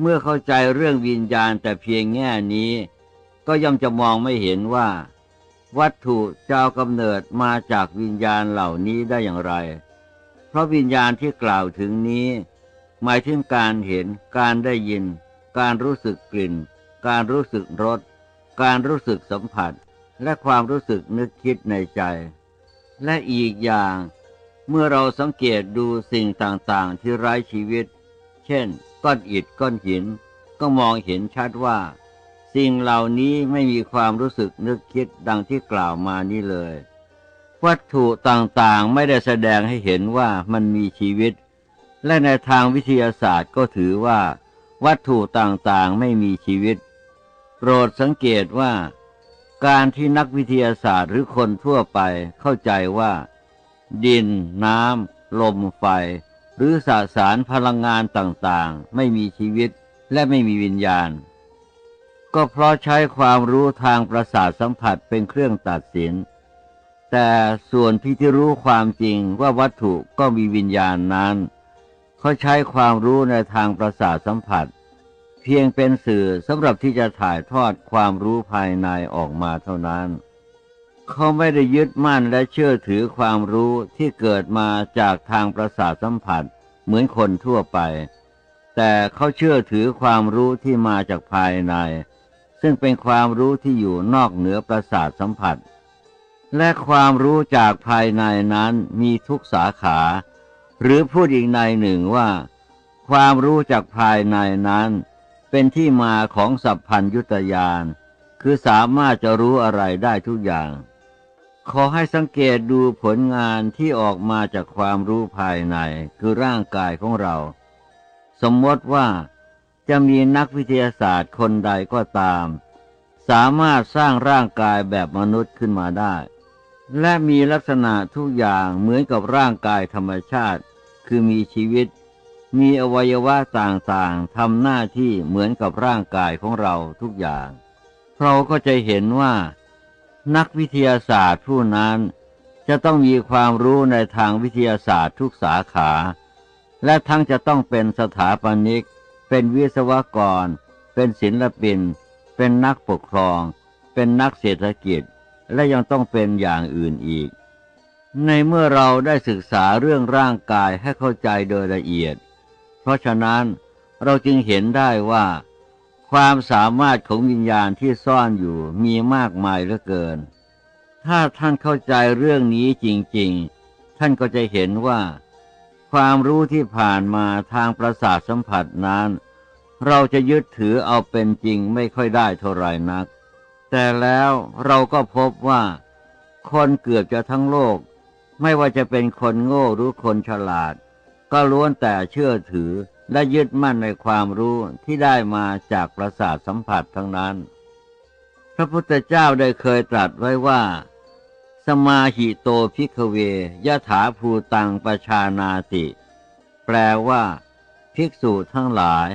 เมื่อเข้าใจเรื่องวิญญาณแต่เพียงแง่นี้ ก็ย่อมจะมองไม่เห็นว่า วัตถุเจ้ากำเนิดมาจากวิญญาณเหล่านี้ได้อย่างไร เพราะวิญญาณที่กล่าวถึงนี้ หมายถึงการเห็น การได้ยิน การรู้สึกกลิ่น การรู้สึกรส การรู้สึกสัมผัส และความรู้สึกนึกคิดในใจ และอีกอย่างเมื่อเราสังเกตดูสิ่งต่างๆที่ไร้ชีวิต เช่น ก้อนอิฐก้อนหิน ก็มองเห็นชัดว่า สิ่งเหล่านี้ไม่มีความรู้สึกนึกคิดดังที่กล่าวมานี้เลย วัตถุต่างๆไม่ได้แสดงให้เห็นว่ามันมีชีวิต และในทางวิทยาศาสตร์ก็ถือว่า วัตถุต่างๆไม่มีชีวิต โปรดสังเกตว่า การที่นักวิทยาศาสตร์หรือคนทั่วไปเข้าใจว่า ดิน น้ำ ลม ไฟ หรือสสารพลังงานต่างๆ ไม่มีชีวิตและไม่มีวิญญาณ ก็เพราะใช้ความรู้ทางประสาทสัมผัสเป็นเครื่องตัดสิน แต่ส่วนพี่ที่รู้ความจริงว่าวัตถุก็มีวิญญาณนั้น เขาใช้ความรู้ในทางประสาทสัมผัส เพียงเป็นสื่อสำหรับที่จะถ่ายทอดความรู้ภายในออกมาเท่านั้น เขาไม่ได้ยึดมั่นและเชื่อถือความรู้ที่เกิดมาจากทางประสาทสัมผัสเหมือนคนทั่วไป แต่เขาเชื่อถือความรู้ที่มาจากภายใน ซึ่งเป็นความรู้ที่อยู่นอกเหนือประสาทสัมผัส และความรู้จากภายในนั้นมีทุกสาขา หรือพูดอีกในหนึ่งว่า ความรู้จากภายในนั้น เป็นที่มาของสัพพัญยุตยานคือสามารถจะรู้อะไรได้ทุกอย่าง ขอให้สังเกตดูผลงานที่ออกมาจากความรู้ภายในคือร่างกายของเรา สมมติว่าจะมีนักวิทยาศาสตร์คนใดก็ตาม สามารถสร้างร่างกายแบบมนุษย์ขึ้นมาได้ และมีลักษณะทุกอย่างเหมือนกับร่างกายธรรมชาติ คือมีชีวิต มีอวัยวะต่างๆทำหน้าที่เหมือนกับร่างกายของเราทุกอย่าง เราก็จะเห็นว่า นักวิทยาศาสตร์ผู้นั้น จะต้องมีความรู้ในทางวิทยาศาสตร์ทุกสาขา และทั้งจะต้องเป็นสถาปนิก เป็นวิศวกร เป็นศิลปิน เป็นนักปกครอง เป็นนักเศรษฐกิจ และยังต้องเป็นอย่างอื่นอีก ในเมื่อเราได้ศึกษาเรื่องร่างกายให้เข้าใจโดยละเอียด เพราะฉะนั้นเราจึงเห็นได้ว่า ความสามารถของวิญญาณที่ซ่อนอยู่มีมากมายเหลือเกิน ถ้าท่านเข้าใจเรื่องนี้จริง ๆ ท่านก็จะเห็นว่า ความรู้ที่ผ่านมาทางประสาทสัมผัสนั้น เราจะยึดถือเอาเป็นจริงไม่ค่อยได้เท่าไหร่นัก แต่แล้วเราก็พบว่า คนเกือบจะทั้งโลก ไม่ว่าจะเป็นคนโง่หรือคนฉลาด ก็ล้วนแต่เชื่อถือและยึดมั่นในความรู้ที่ได้มาจากประสาทสัมผัสทั้งนั้น พระพุทธเจ้าได้เคยตรัสไว้ว่า สมาหิโตพิกเวยะถาภูตังประชานาติ แปลว่า ภิกษุทั้งหลาย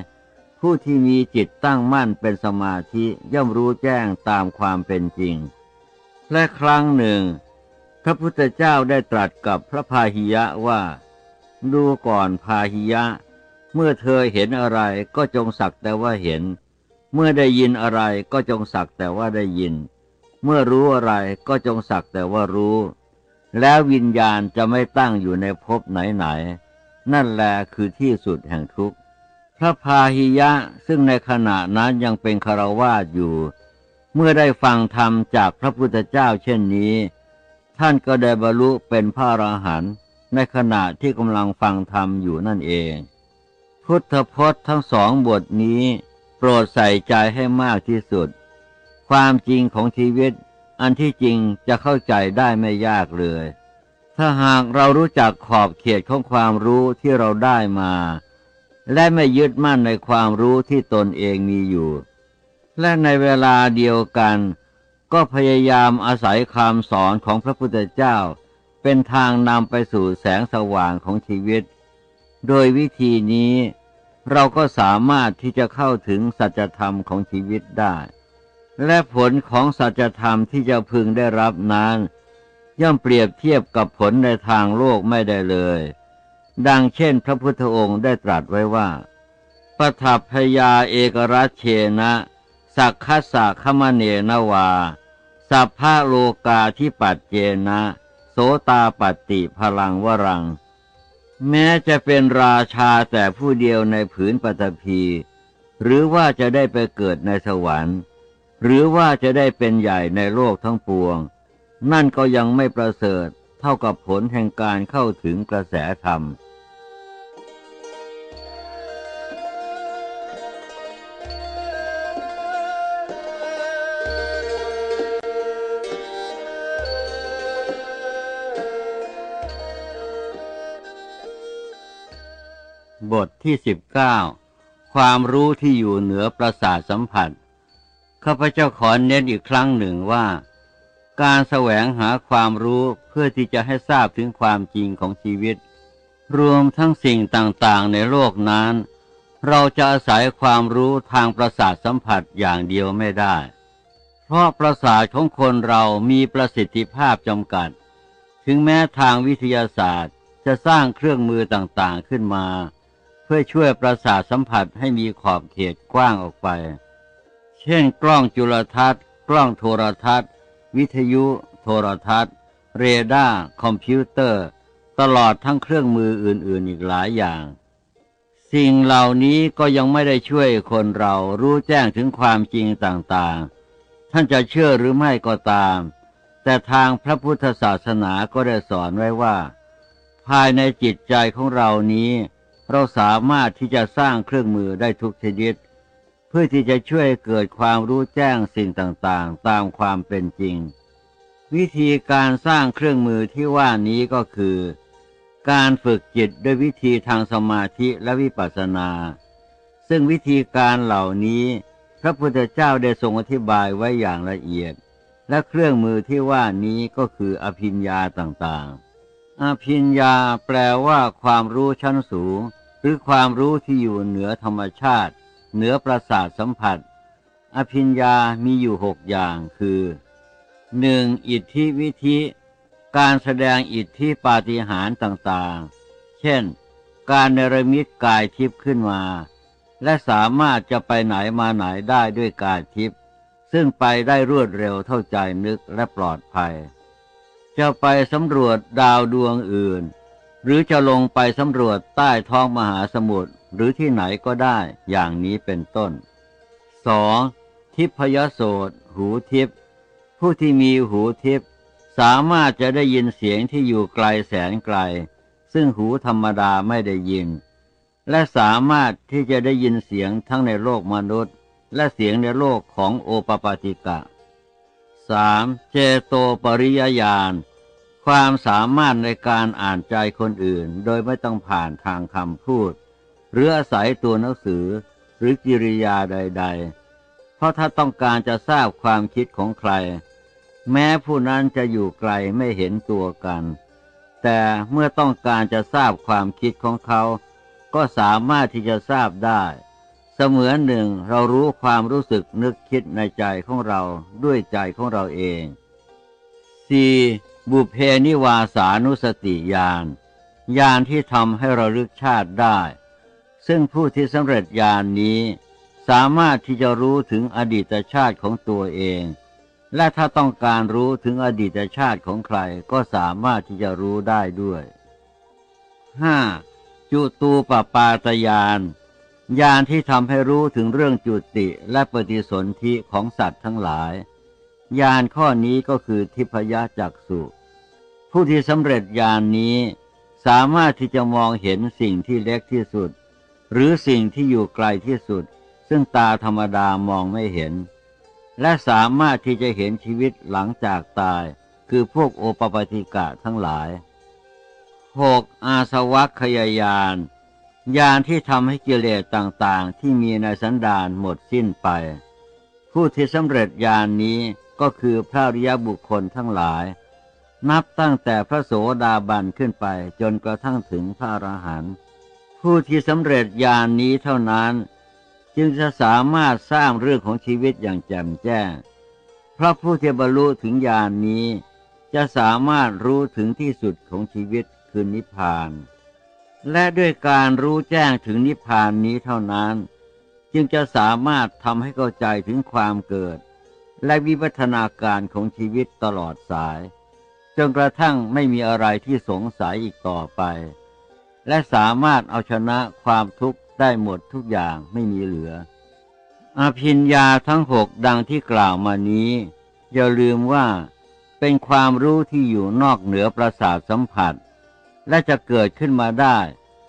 ผู้ที่มีจิตตั้งมั่นเป็นสมาธิย่อมรู้แจ้งตามความเป็นจริง และครั้งหนึ่ง พระพุทธเจ้าได้ตรัสกับพระพาหิยะว่า ดูก่อนพาหิยะ เมื่อเธอเห็นอะไรก็จงสักแต่ว่าเห็น เมื่อได้ยินอะไรก็จงสักแต่ว่าได้ยิน เมื่อรู้อะไรก็จงสักแต่ว่ารู้ แล้ววิญญาณจะไม่ตั้งอยู่ในภพไหนๆนั่นแหละคือที่สุดแห่งทุกข์พระพาหิยะซึ่งในขณะนั้นยังเป็นคารวาสอยู่ เมื่อได้ฟังธรรมจากพระพุทธเจ้าเช่นนี้ ท่านก็ได้บรรลุเป็นพระอรหันต์ ในขณะที่กำลังฟังธรรมอยู่นั่นเอง พุทธพจน์ทั้งสองบทนี้ โปรดใส่ใจให้มากที่สุด ความจริงของชีวิต อันที่จริงจะเข้าใจได้ไม่ยากเลย ถ้าหากเรารู้จักขอบเขตของความรู้ที่เราได้มา และไม่ยึดมั่นในความรู้ที่ตนเองมีอยู่ และในเวลาเดียวกัน ก็พยายามอาศัยคำสอนของพระพุทธเจ้า เป็นทางนำไปสู่แสงสว่างของชีวิต โดยวิธีนี้เราก็สามารถที่จะเข้าถึงสัจธรรมของชีวิตได้ และผลของสัจธรรมที่จะพึงได้รับนั้น ย่อมเปรียบเทียบกับผลในทางโลกไม่ได้เลย ดังเช่นพระพุทธองค์ได้ตรัสไว้ว่าปทัพพยาเอกรัชเชนะ สักคัสสะขมเนนวา สัพพะโลกาที่ปัจเจนะ โสตาปฏิพลังวรัง แม้จะเป็นราชาแต่ผู้เดียวในผืนปฐพี หรือว่าจะได้ไปเกิดในสวรรค์ หรือว่าจะได้เป็นใหญ่ในโลกทั้งปวง นั่นก็ยังไม่ประเสริฐเท่ากับผลแห่งการเข้าถึงกระแสธรรม บทที่สิบเก้าความรู้ที่อยู่เหนือประสาทสัมผัส ข้าพเจ้าขอเน้นอีกครั้งหนึ่งว่า การแสวงหาความรู้เพื่อที่จะให้ทราบถึงความจริงของชีวิต รวมทั้งสิ่งต่างๆในโลกนั้น เราจะอาศัยความรู้ทางประสาทสัมผัสอย่างเดียวไม่ได้ เพราะประสาทของคนเรามีประสิทธิภาพจำกัด ถึงแม้ทางวิทยาศาสตร์จะสร้างเครื่องมือต่างๆขึ้นมา เพื่อช่วยประสาทสัมผัสให้มีขอบเขตกว้างออกไป เช่น กล้องจุลทรรศน์ กล้องโทรทัศน์ วิทยุ โทรทัศน์ เรดาร์ คอมพิวเตอร์ ตลอดทั้งเครื่องมืออื่นๆ อีกหลายอย่าง สิ่งเหล่านี้ก็ยังไม่ได้ช่วยคนเรารู้แจ้งถึงความจริงต่างๆ ท่านจะเชื่อหรือไม่ก็ตาม แต่ทางพระพุทธศาสนาก็ได้สอนไว้ว่า ภายในจิตใจของเรานี้ เราสามารถที่จะสร้างเครื่องมือได้ทุกชนิด เพื่อที่จะช่วยเกิดความรู้แจ้งสิ่งต่างๆ ตามความเป็นจริง วิธีการสร้างเครื่องมือที่ว่านี้ก็คือ การฝึกจิตด้วยวิธีทางสมาธิและวิปัสสนา ซึ่งวิธีการเหล่านี้ พระพุทธเจ้าได้ทรงอธิบายไว้อย่างละเอียด และเครื่องมือที่ว่านี้ก็คืออภิญญาต่างๆ อภิญญาแปลว่าความรู้ชั้นสูง หรือความรู้ที่อยู่เหนือธรรมชาติ เหนือประสาทสัมผัส อภิญญามีอยู่หกอย่างคือหนึ่งอิทธิวิธิ การแสดงอิทธิปาฏิหาริย์ต่างๆ เช่น การเนรมิตกายทิพย์ขึ้นมา และสามารถจะไปไหนมาไหนได้ด้วยกายทิพย์ซึ่งไปได้รวดเร็วเท่าใจนึกและปลอดภัย จะไปสำรวจดาวดวงอื่น หรือจะลงไปสำรวจใต้ท้องมหาสมุทรหรือที่ไหนก็ได้อย่างนี้เป็นต้น 2. ทิพยโสตหูทิพย์ผู้ที่มีหูทิพย์สามารถจะได้ยินเสียงที่อยู่ไกลแสนไกล ซึ่งหูธรรมดาไม่ได้ยิน และสามารถที่จะได้ยินเสียงทั้งในโลกมนุษย์ และเสียงในโลกของโอปปาติกะ 3. เจโตปริยญาณความสามารถในการอ่านใจคนอื่น โดยไม่ต้องผ่านทางคำพูด หรืออาศัยตัวหนังสือ หรือกิริยาใด ๆ เพราะถ้าต้องการจะทราบความคิดของใคร แม้ผู้นั้นจะอยู่ไกลไม่เห็นตัวกัน แต่เมื่อต้องการจะทราบความคิดของเขา ก็สามารถที่จะทราบได้ เสมือนหนึ่งเรารู้ความรู้สึกนึกคิดในใจของเราด้วยใจของเราเอง 4. บุเพนิวาสานุสติญาณญาณที่ทำให้เราลึกชาติได้ ซึ่งผู้ที่สำเร็จญาณนนี้ สามารถที่จะรู้ถึงอดีตชาติของตัวเอง และถ้าต้องการรู้ถึงอดีตชาติของใครก็สามารถที่จะรู้ได้ด้วย 5. จุตูปปาตยาน ญาณที่ทำให้รู้ถึงเรื่องจุติและปฏิสนธิของสัตว์ทั้งหลาย ญาณข้อนี้ก็คือทิพยจักสุผู้ที่สำเร็จญาณนนี้สามารถที่จะมองเห็นสิ่งที่เล็กที่สุด หรือสิ่งที่อยู่ไกลที่สุด ซึ่งตาธรรมดามองไม่เห็น และสามารถที่จะเห็นชีวิตหลังจากตาย คือพวกโอปปาติกะทั้งหลาย 6. อาสวัคยายาน ญาณที่ทำให้กิเลสต่างๆ ที่มีในสันดานหมดสิ้นไป ผู้ที่สำเร็จญานนี้ก็คือพระริยบุคคลทั้งหลาย นับตั้งแต่พระโสดาบันขึ้นไปจนกระทั่งถึงพระอรหันต์ผู้ที่สำเร็จญานนี้เท่านั้น จึงจะสามารถสร้างเรื่องของชีวิตอย่างแจ่มแจ้งเพราะผู้ที่บรรลุถึงญาณนนี้ จะสามารถรู้ถึงที่สุดของชีวิตคือนิพพาน และด้วยการรู้แจ้งถึงนิพพานนี้เท่านั้น จึงจะสามารถทำให้เข้าใจถึงความเกิด และวิวัฒนาการของชีวิตตลอดสาย จนกระทั่งไม่มีอะไรที่สงสัยอีกต่อไป และสามารถเอาชนะความทุกข์ได้หมดทุกอย่างไม่มีเหลือ อภิญญาทั้งหกดังที่กล่าวมานี้ อย่าลืมว่าเป็นความรู้ที่อยู่นอกเหนือประสาทสัมผัส และจะเกิดขึ้นมาได้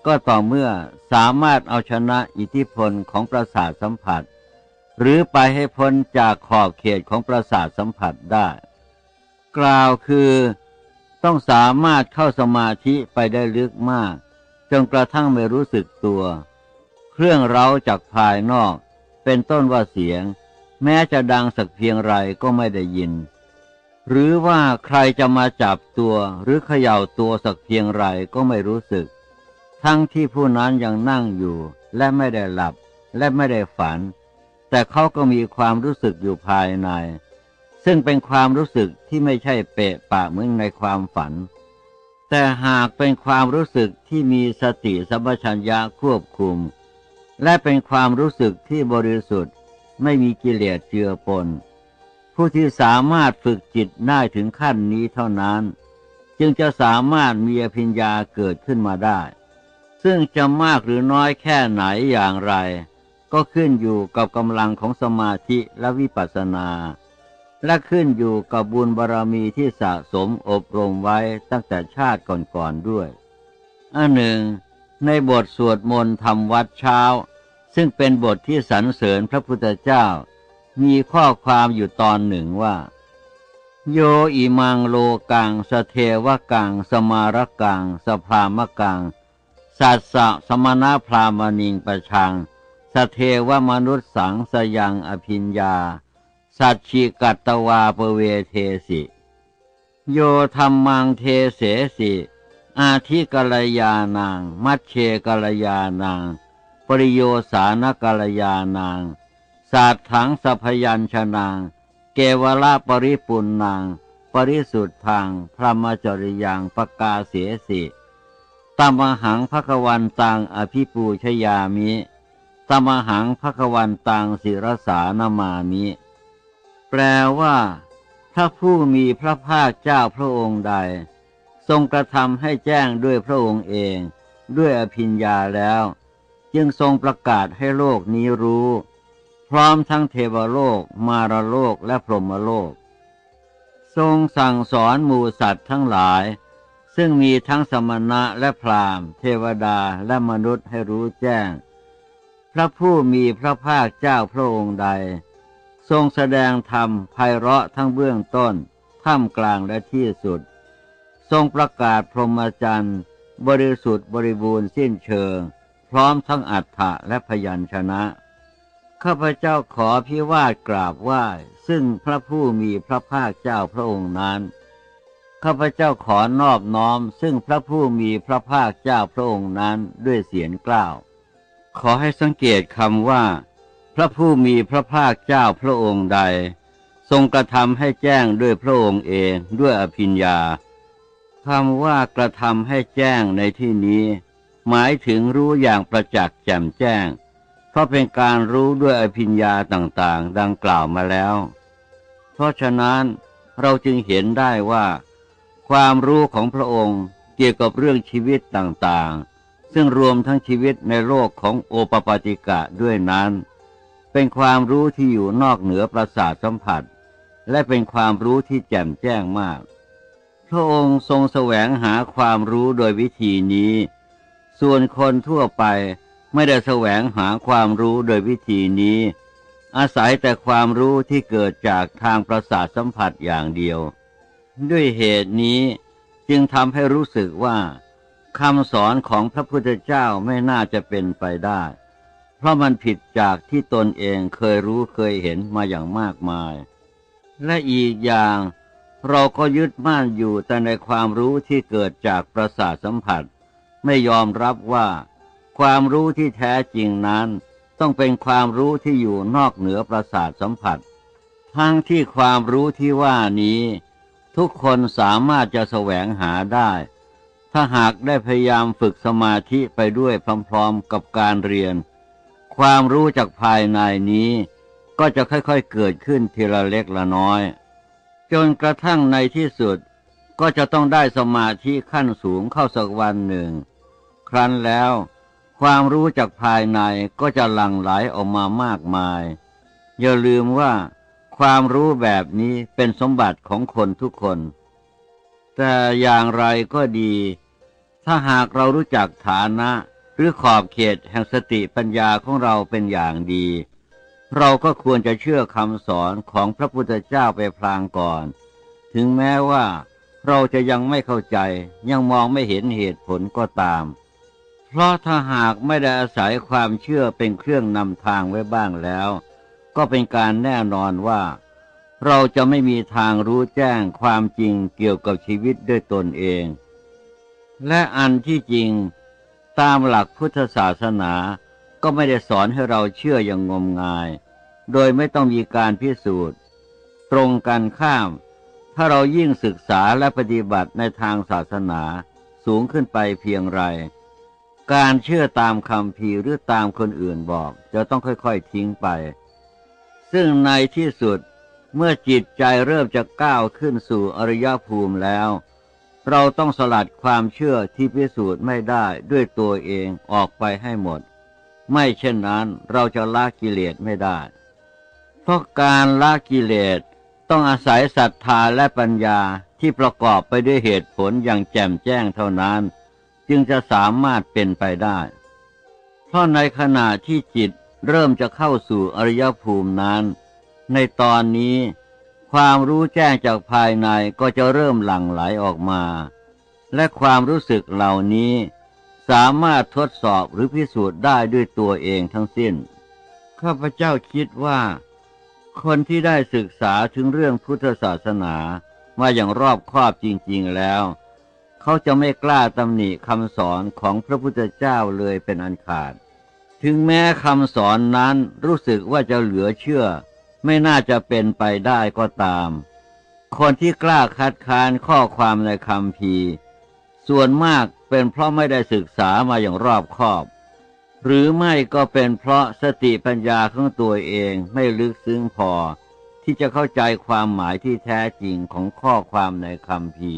ก็ต่อเมื่อสามารถเอาชนะอิทธิพลของประสาทสัมผัส หรือไปให้พ้นจากขอบเขตของประสาทสัมผัสได้ กล่าวคือต้องสามารถเข้าสมาธิไปได้ลึกมาก จนกระทั่งไม่รู้สึกตัว เครื่องเร้าจากภายนอก เป็นต้นว่าเสียง แม้จะดังสักเพียงไรก็ไม่ได้ยิน หรือว่าใครจะมาจับตัวหรือเขย่าตัวสักเพียงไรก็ไม่รู้สึก ทั้งที่ผู้นั้นยังนั่งอยู่และไม่ได้หลับและไม่ได้ฝัน แต่เขาก็มีความรู้สึกอยู่ภายใน ซึ่งเป็นความรู้สึกที่ไม่ใช่เปะปะเหมือนในความฝัน แต่หากเป็นความรู้สึกที่มีสติสัมปชัญญะควบคุม และเป็นความรู้สึกที่บริสุทธิ์ ไม่มีกิเลสเจือปน ผู้ที่สามารถฝึกจิตได้ถึงขั้นนี้เท่านั้น จึงจะสามารถมีอภิญญาเกิดขึ้นมาได้ ซึ่งจะมากหรือน้อยแค่ไหนอย่างไร ก็ขึ้นอยู่กับกำลังของสมาธิและวิปัสสนา และขึ้นอยู่กับบุญบารรมีที่สะสมอบรมไว้ตั้งแต่ชาติก่อนๆด้วยอันหนึ่ง ในบทสวดมนต์ทำวัดเช้า ซึ่งเป็นบทที่สรรเสริญพระพุทธเจ้า มีข้อความอยู่ตอนหนึ่งว่า โยอิมังโลกังสเทวกัง สมารกัง สพรามกัง สัสสะสมณพรามณิงประชัง สเทวมนุษย์สังสยังอภิญญา สัจฉิกัตตวาปเวเทสิ โยธรรมังเทเสสิ อาทิกัลยานาง มัชเชกัลยานาง ปริโยสานกัลยานาง ศาสถังสัพยัญชนาง เกวละปริปุนนาง ปริสุทธังพระมจริยังปกาเสสิตมหังภควันตังอภิปูชยามิตมหังภควันตังศิรสานามามิ แปลว่า ถ้าผู้มีพระภาคเจ้าพระองค์ใด ทรงกระทำให้แจ้งด้วยพระองค์เอง ด้วยอภิญญาแล้ว จึงทรงประกาศให้โลกนี้รู้ พร้อมทั้งเทวโลก มารโลกและพรหมโลก ทรงสั่งสอนหมูสัตว์ทั้งหลาย ซึ่งมีทั้งสมณะและพราหมณ์ เทวดาและมนุษย์ให้รู้แจ้ง พระผู้มีพระภาคเจ้าพระองค์ใด ทรงแสดงธรรมไพเราะทั้งเบื้องต้น ท่ามกลางและที่สุด ทรงประกาศพรหมจรรย์บริสุทธิ์บริบูรณ์สิ้นเชิง พร้อมทั้งอัฏฐะและพยัญชนะ ข้าพเจ้าขอพิวาทกราบไหว้ซึ่งพระผู้มีพระภาคเจ้าพระองค์นั้น ข้าพเจ้าขอนอบน้อม ซึ่งพระผู้มีพระภาคเจ้าพระองค์นั้นด้วยเสียงกล้าว ขอให้สังเกตคำว่า พระผู้มีพระภาคเจ้าพระองค์ใด ทรงกระทำให้แจ้งด้วยพระองค์เองด้วยอภิญญาคำว่ากระทำให้แจ้งในที่นี้ หมายถึงรู้อย่างประจักษ์แจ่มแจ้ง ราะเป็นการรู้ด้วยอภิญญาต่างๆ ดังกล่าวมาแล้ว เพราะฉะนั้นเราจึงเห็นได้ว่า ความรู้ของพระองค์เกี่ยวกับเรื่องชีวิตต่างๆ ซึ่งรวมทั้งชีวิตในโลกของโอปปาติกะด้วยนั้น เป็นความรู้ที่อยู่นอกเหนือประสาทสัมผัส และเป็นความรู้ที่แจ่มแจ้งมาก พระองค์ทรงแสวงหาความรู้โดยวิธีนี้ ส่วนคนทั่วไป ไม่ได้แสวงหาความรู้โดยวิธีนี้ อาศัยแต่ความรู้ที่เกิดจากทางประสาทสัมผัสอย่างเดียว ด้วยเหตุนี้จึงทำให้รู้สึกว่าคำสอนของพระพุทธเจ้าไม่น่าจะเป็นไปได้ เพราะมันผิดจากที่ตนเองเคยรู้เคยเห็นมาอย่างมากมาย และอีกอย่างเราก็ยึดมั่นอยู่แต่ในความรู้ที่เกิดจากประสาทสัมผัส ไม่ยอมรับว่า ความรู้ที่แท้จริงนั้น ต้องเป็นความรู้ที่อยู่นอกเหนือประสาทสัมผัส ทั้งที่ความรู้ที่ว่านี้ ทุกคนสามารถจะแสวงหาได้ ถ้าหากได้พยายามฝึกสมาธิไปด้วยพร้อมๆกับการเรียน ความรู้จากภายในนี้ ก็จะค่อยๆเกิดขึ้นทีละเล็กละน้อย จนกระทั่งในที่สุดก็จะต้องได้สมาธิขั้นสูงเข้าสักวันหนึ่ง ครั้นแล้ว ความรู้จากภายในก็จะหลั่งไหลออกมามากมาย อย่าลืมว่า ความรู้แบบนี้เป็นสมบัติของคนทุกคน แต่อย่างไรก็ดี ถ้าหากเรารู้จักฐานะ หรือขอบเขตแห่งสติปัญญาของเราเป็นอย่างดี เราก็ควรจะเชื่อคำสอนของพระพุทธเจ้าไปพลางก่อน ถึงแม้ว่าเราจะยังไม่เข้าใจยังมองไม่เห็นเหตุผลก็ตาม เพราะถ้าหากไม่ได้อาศัยความเชื่อเป็นเครื่องนำทางไว้บ้างแล้ว ก็เป็นการแน่นอนว่า เราจะไม่มีทางรู้แจ้งความจริงเกี่ยวกับชีวิตด้วยตนเอง และอันที่จริงตามหลักพุทธศาสนาก็ไม่ได้สอนให้เราเชื่ออย่างงมงาย โดยไม่ต้องมีการพิสูจน์ ตรงกันข้าม ถ้าเรายิ่งศึกษาและปฏิบัติในทางศาสนาสูงขึ้นไปเพียงไร การเชื่อตามคำพีหรือตามคนอื่นบอก จะต้องค่อยๆทิ้งไป ซึ่งในที่สุดเมื่อจิตใจเริ่มจะก้าวขึ้นสู่อริยภูมิแล้ว เราต้องสลัดความเชื่อที่พิสูจน์ไม่ได้ด้วยตัวเองออกไปให้หมด ไม่เช่นนั้นเราจะละกิเลสไม่ได้ เพราะการละกิเลสต้องอาศัยศรัทธาและปัญญาที่ประกอบไปด้วยเหตุผลอย่างแจ่มแจ้งเท่านั้น จึงจะสามารถเป็นไปได้เพราะในขณะที่จิตเริ่มจะเข้าสู่อริยภูมินั้น ในตอนนี้ ความรู้แจ้งจากภายในก็จะเริ่มหลั่งไหลออกมา และความรู้สึกเหล่านี้ สามารถทดสอบหรือพิสูจน์ได้ด้วยตัวเองทั้งสิ้น ข้าพเจ้าคิดว่า คนที่ได้ศึกษาถึงเรื่องพุทธศาสนามาอย่างรอบคอบจริง ๆแล้ว เขาจะไม่กล้าตำหนิคำสอนของพระพุทธเจ้าเลยเป็นอันขาด ถึงแม้คำสอนนั้นรู้สึกว่าจะเหลือเชื่อ ไม่น่าจะเป็นไปได้ก็ตาม คนที่กล้าคัดค้านข้อความในคำพีส่วนมากเป็นเพราะไม่ได้ศึกษามาอย่างรอบคอบ หรือไม่ก็เป็นเพราะสติปัญญาของตัวเองไม่ลึกซึ้งพอที่จะเข้าใจความหมายที่แท้จริงของข้อความในคำพี